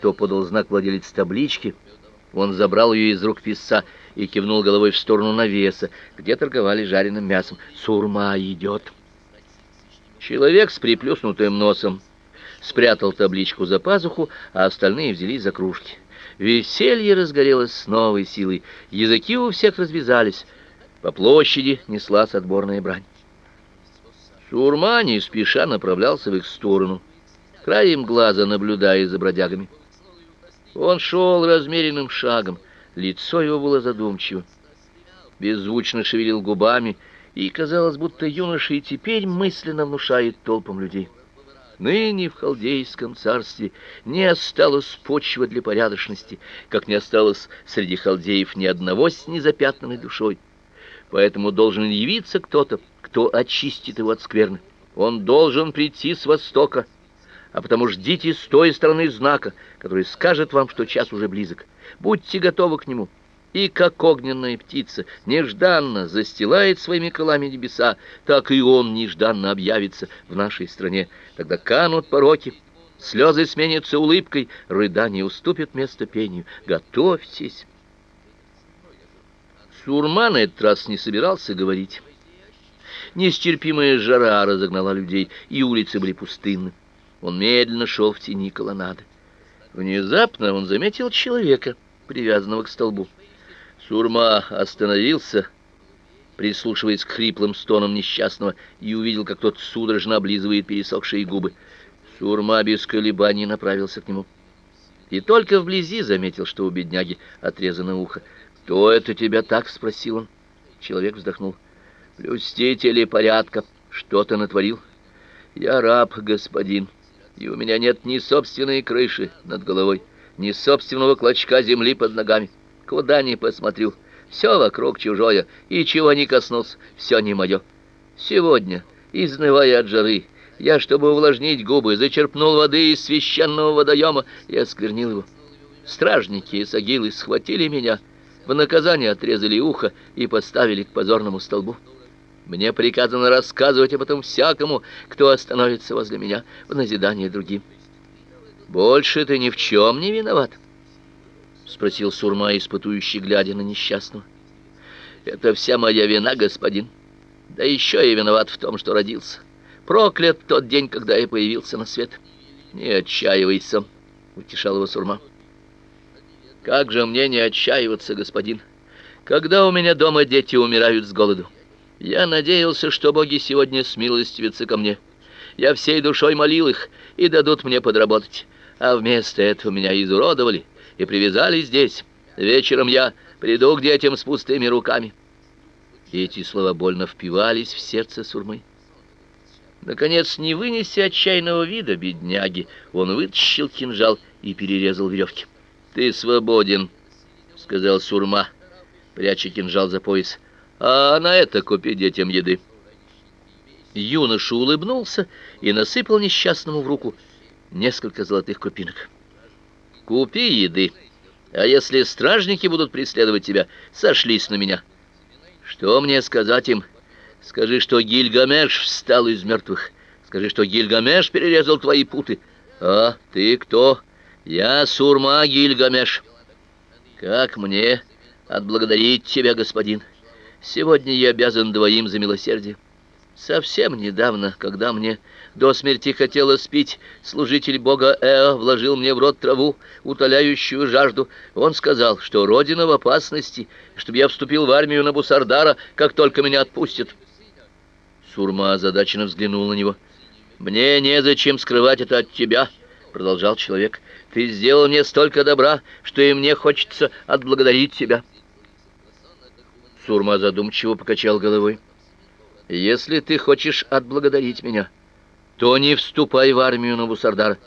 то подал знак владелец таблички. Он забрал ее из рук писца и кивнул головой в сторону навеса, где торговали жареным мясом. «Сурма идет!» Человек с приплюснутым носом спрятал табличку за пазуху, а остальные взялись за кружки. Веселье разгорелось с новой силой, языки у всех развязались. По площади неслась отборная брань. Сурма не спеша направлялся в их сторону, краем глаза наблюдая за бродягами. Он шел размеренным шагом, лицо его было задумчиво. Беззвучно шевелил губами, и казалось, будто юноша и теперь мысленно внушает толпам людей. Ныне в халдейском царстве не осталось почвы для порядочности, как не осталось среди халдеев ни одного с незапятнанной душой. Поэтому должен явиться кто-то, кто очистит его от скверны. Он должен прийти с востока, а потому ждите с той стороны знака, который скажет вам, что час уже близок. Будьте готовы к нему. И как огненная птица нежданно застилает своими крылами небеса, так и он нежданно объявится в нашей стране. Тогда канут пороки, слезы сменятся улыбкой, рыдание уступит место пению. Готовьтесь. Сурман этот раз не собирался говорить. Нестерпимая жара разогнала людей, и улицы были пустынны. Он медленно шел в тени колоннады. Внезапно он заметил человека, привязанного к столбу. Сурма остановился, прислушиваясь к хриплым стонам несчастного, и увидел, как тот судорожно облизывает пересохшие губы. Сурма без колебаний направился к нему. И только вблизи заметил, что у бедняги отрезано ухо. «Кто это тебя так?» — спросил он. Человек вздохнул. «Блюстители порядка. Что ты натворил?» «Я раб, господин, и у меня нет ни собственной крыши над головой, ни собственного клочка земли под ногами. Куда ни посмотрю, все вокруг чужое, и чего ни коснулся, все не мое. Сегодня, изнывая от жары, я, чтобы увлажнить губы, зачерпнул воды из священного водоема и осквернил его. Стражники и сагилы схватили меня, в наказание отрезали ухо и поставили к позорному столбу. Мне приказано рассказывать об этом всякому, кто остановится возле меня в назидание другим. Больше ты ни в чем не виноват спросил Сурма, испытующий, глядя на несчастного. Это вся моя вина, господин. Да еще я виноват в том, что родился. Проклят тот день, когда я появился на свет. Не отчаивайся, утешал его Сурма. Как же мне не отчаиваться, господин? Когда у меня дома дети умирают с голоду. Я надеялся, что боги сегодня смилостивятся ко мне. Я всей душой молил их и дадут мне подработать. А вместо этого меня изуродовали и привязали здесь. Вечером я приду к детям с пустыми руками. Эти слова больно впивались в сердце Сурмы. Наконец, не вынеся отчаянного вида бедняги, он вытащил кинжал и перерезал веревки. «Ты свободен», — сказал Сурма, пряча кинжал за пояс. «А на это купи детям еды». Юноша улыбнулся и насыпал несчастному в руку несколько золотых крупинок. Купи еды. А если стражники будут преследовать тебя, сошлись на меня. Что мне сказать им? Скажи, что Гильгамеш встал из мертвых. Скажи, что Гильгамеш перерезал твои путы. А ты кто? Я Сурма Гильгамеш. Как мне отблагодарить тебя, господин? Сегодня я обязан двоим за милосердие. Совсем недавно, когда мне до смерти хотелось пить, служитель бога Эо вложил мне в рот траву, утоляющую жажду. Он сказал, что родина в опасности, чтобы я вступил в армию на Бусардара, как только меня отпустят. Сурма озадаченно взглянул на него. «Мне незачем скрывать это от тебя», — продолжал человек. «Ты сделал мне столько добра, что и мне хочется отблагодарить тебя». Сурма задумчиво покачал головой. Если ты хочешь отблагодарить меня, то не вступай в армию Навусардара.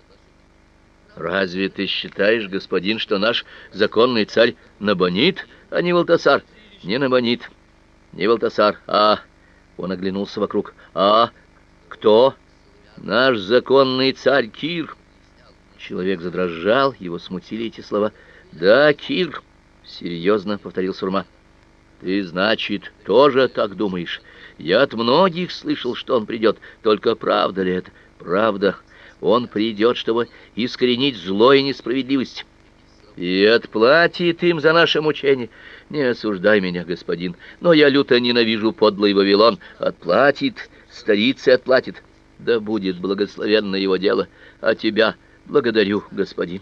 Разве ты считаешь, господин, что наш законный царь Набонит, а не Валтасар? Не Набонит, не Валтасар, а... Он оглянулся вокруг. А кто? Наш законный царь Кир. Человек задрожал, его смутили эти слова. Да, Кир, серьезно повторил Сурма. Ты, значит, тоже так думаешь? Я от многих слышал, что он придет. Только правда ли это? Правда. Он придет, чтобы искоренить зло и несправедливость. И отплатит им за наше мучение. Не осуждай меня, господин, но я люто ненавижу подлый Вавилон. Отплатит, старицы отплатит. Да будет благословенно его дело, а тебя благодарю, господин.